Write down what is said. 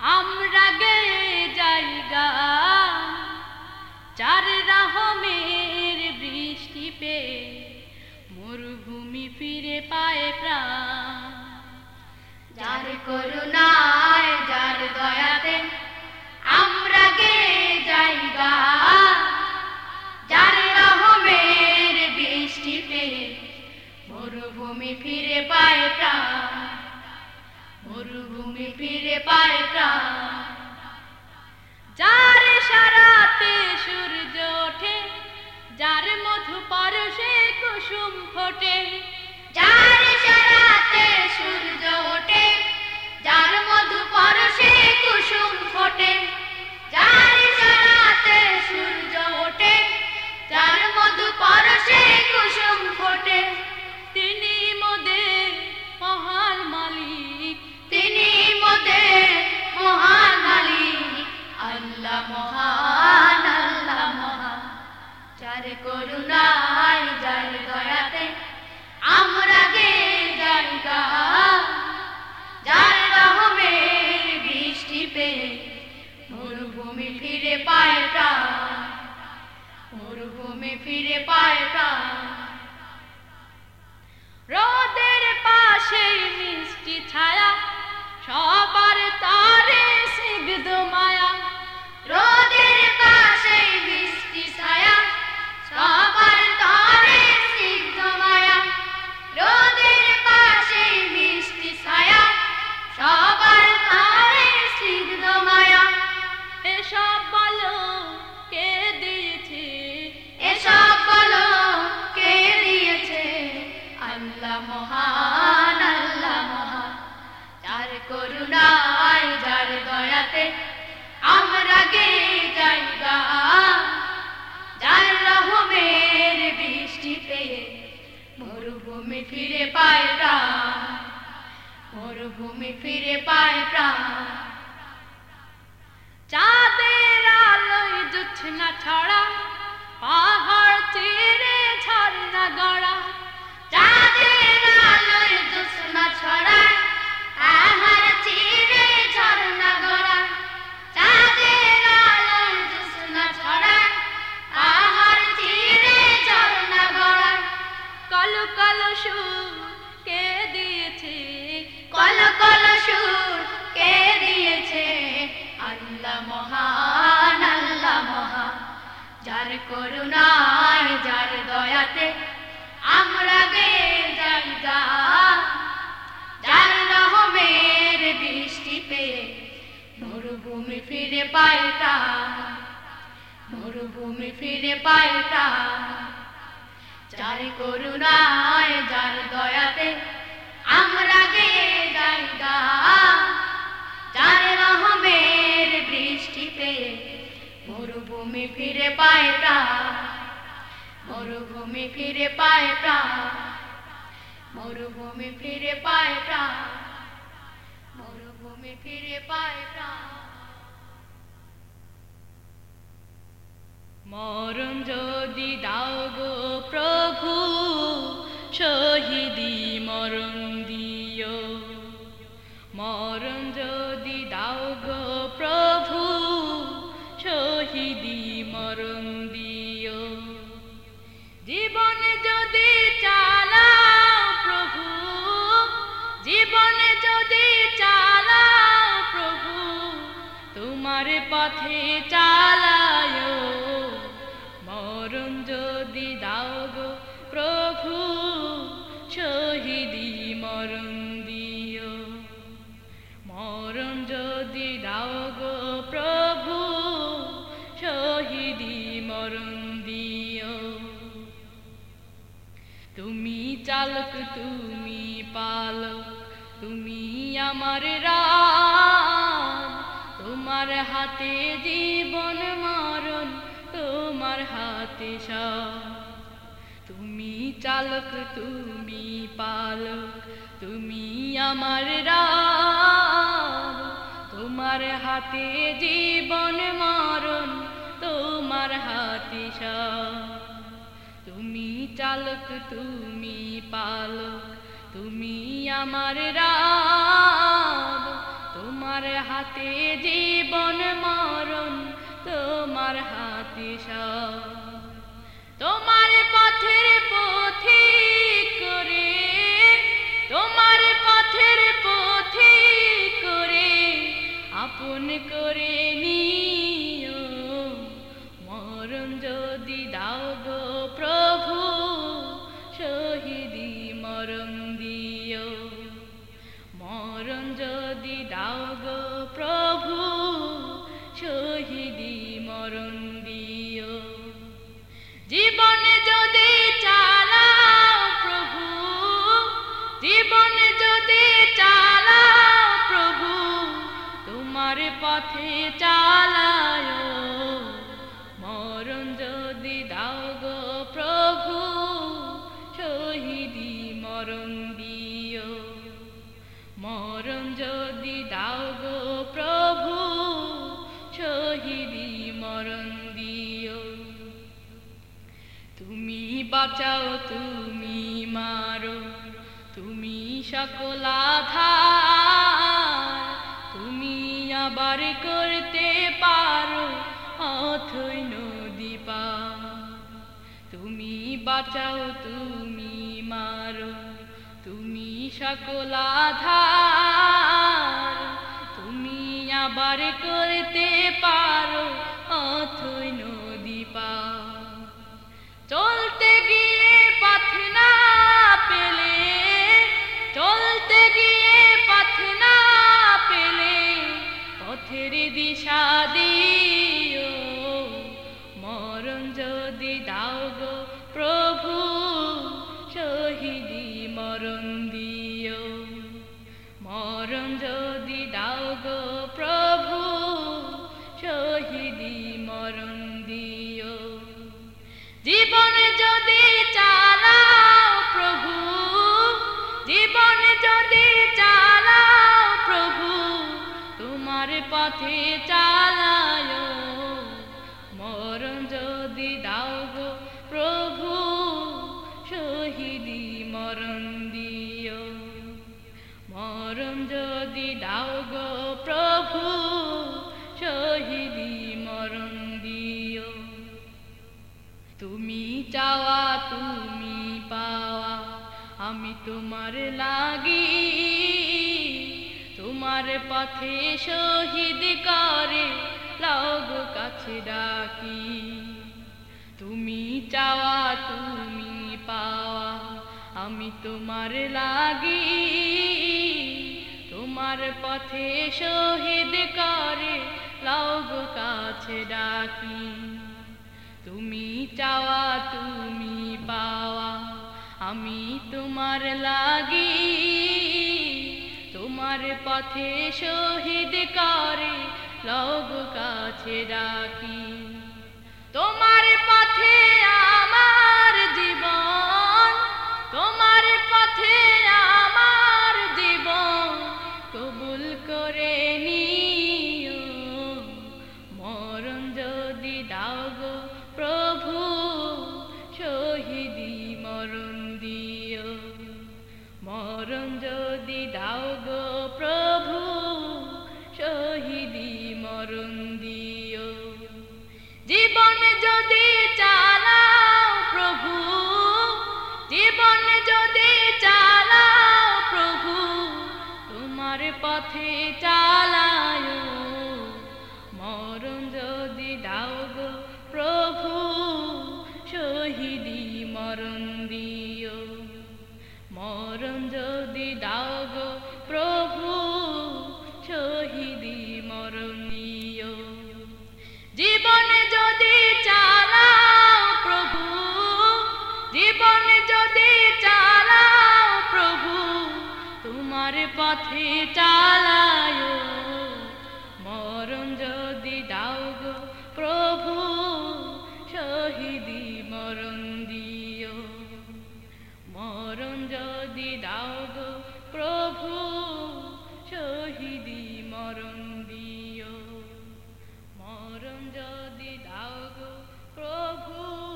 আমরা গে জায়গা। চার রহমের বৃষ্টি পে মরুভূমি ফিরে পায় প্রাণ। যার করুণায়, যার দয়াতে কুসুম ফোটে। যার সারাতে সূর্য ওঠে, যার মধু পরশে কুসুম ফোটে। যার সারাতে সূর্য ওঠে, যার মধু পরশে কুসুম করুণায় যার দয়াতে আমরা গে জায়গা? যার রহমের বৃষ্টি পেয়ে মরুভূমি ফিরে পায় প্রাণ, মরুভূমি ফিরে পায় প্রাণ। চাঁদের আলোয় জুছনা ছড়া, পাহাড় চিরে ঝর্ণা গড়া মরুভূমি ফিরে পায় প্রাণ মরুভূমি ফিরে পায় প্রাণ যার করুণায়, যার দয়াতে আমরা গে জায়গা যার রহমের মরুভূমি ফিরে পায় প্রাণ। মরুভূমি ফিরে পায় প্রাণ। মরুভূমি ফিরে পায় প্রাণ। মরুভূমি ফিরে পায় প্রাণ। মরণ যদি দাও গো প্রভু, শহীদি মরণ তোমার পথে চালায়। মরণ যদি দাও গো প্রভু, শহীদি মরণ দিও। মরণ যদি দাও গো প্রভু, শহীদি মরণ দিও। তুমি চালক, তুমি পালক, তুমি আমার রাম তুমি চালক, তুমি পালক, তুমি আমার তোমার হাতে জীবন মরণ, তোমার হাতে তুমি চালক, তুমি পালক, তুমি আমার তোমার হাতে জীবন মরণ, তোমার হাতে সব। শহীদি মরণ দিও। জীবন যদি চালাও প্রভু জীবন যদি চালাও প্রভু তোমার পথে চালায় বাঁচাও তুমি মারো, তুমি সকল তুমি আবার করতে পারো, অথই নদী পার। তুমি বাঁচাও, তুমি মারো, তুমি সকল পথের দিশা দিও মরণ যদি দাও গো প্রভু শহীদি মরণ দিও মরণ যদি দাও গো প্রভু শহীদি মরণ দিও তুমি চাওয়া, তুমি পাওয়া, আমি তোমার লাগি। তোমার পথে শহীদ করে লাগ কাছে ডাকি। তুমি চাওয়া, তুমি পাওয়া, আমি তোমার লাগি। তোমার পথে শহীদ করে লাগ কাছে ডাকি। তুমি চাওয়া, তুমি পাওয়া, আমি তোমার লাগি। তোমার পথে শহীদ করে লগ কাছে ডাকি। মরণ দিও। মরণ যদি দাও গো প্রভু, শহীদি মরণ দিও। জীবনে যদি চালাও প্রভু, জীবনে যদি চালাও প্রভু, তোমার পথে চালায় চালাও প্রভু তোমার পথে চালায়